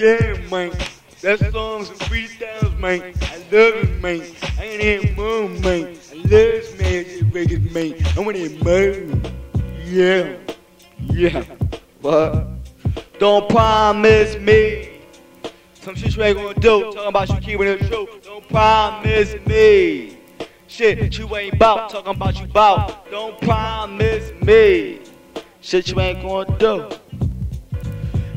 Yeah, man. That song's and freestyles, man. I love it, man. I ain't here more, man. I love this man, this record, man. I want it more. Yeah. Yeah. What? Don't promise me. Some shit you ain't gonna do. Talking about you keeping it true. Don't promise me. Shit you ain't bout. Talking about you bout. Don't promise me. Shit you ain't gonna do.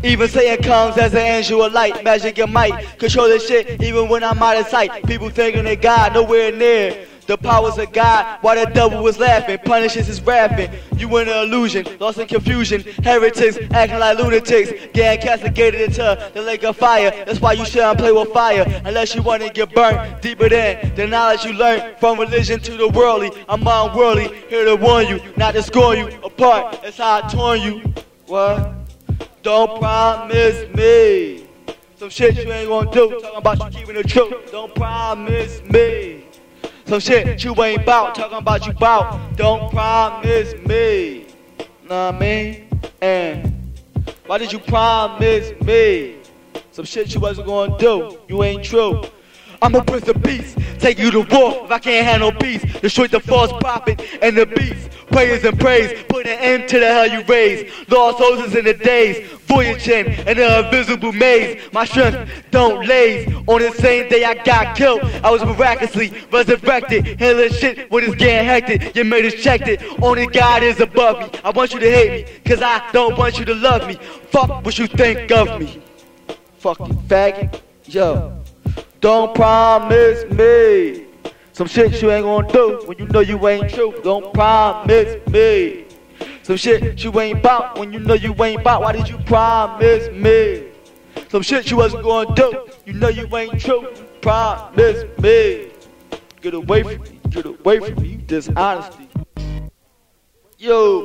Even Satan comes as an angel of light, magic and might. Control this shit even when I'm out of sight. People thinking they God, nowhere near. The powers of God, while the devil was laughing, punishes his rapping. You in an illusion, lost in confusion. Heretics acting like lunatics, getting castigated into the lake of fire. That's why you shouldn't play with fire unless you want to get burnt deeper than the knowledge you learned from religion to the worldly. I'm unworldly, here to warn you, not to score you apart. That's how I torn you. What? Don't promise me some shit you ain't gonna do. Talking about you keeping the truth. Don't promise me some shit you ain't bout. Talking about you bout. Don't promise me. Know what I mean? And why did you promise me some shit you wasn't gonna do? You ain't true. I'm a prince of peace, take you to war if I can't handle peace. Destroy the false prophet and the beast. Prayers and praise, put an end to the hell you raise. Lost souls in the days, voyaging in the invisible maze. My strength don't laze. On the same day I got killed, I was miraculously resurrected. Handling shit when it's getting hectic. You made us checked it. Only God is above me. I want you to hate me, cause I don't want you to love me. Fuck what you think of me. Fucking faggot. Yo. Don't promise me some shit you ain't gonna do when you know you ain't true. Don't promise me some shit you ain't bout when you know you ain't bout. Why did you promise me some shit you wasn't gonna do? You know you ain't true. Promise me. Get away from me. Get away from me. Dishonesty. Yo.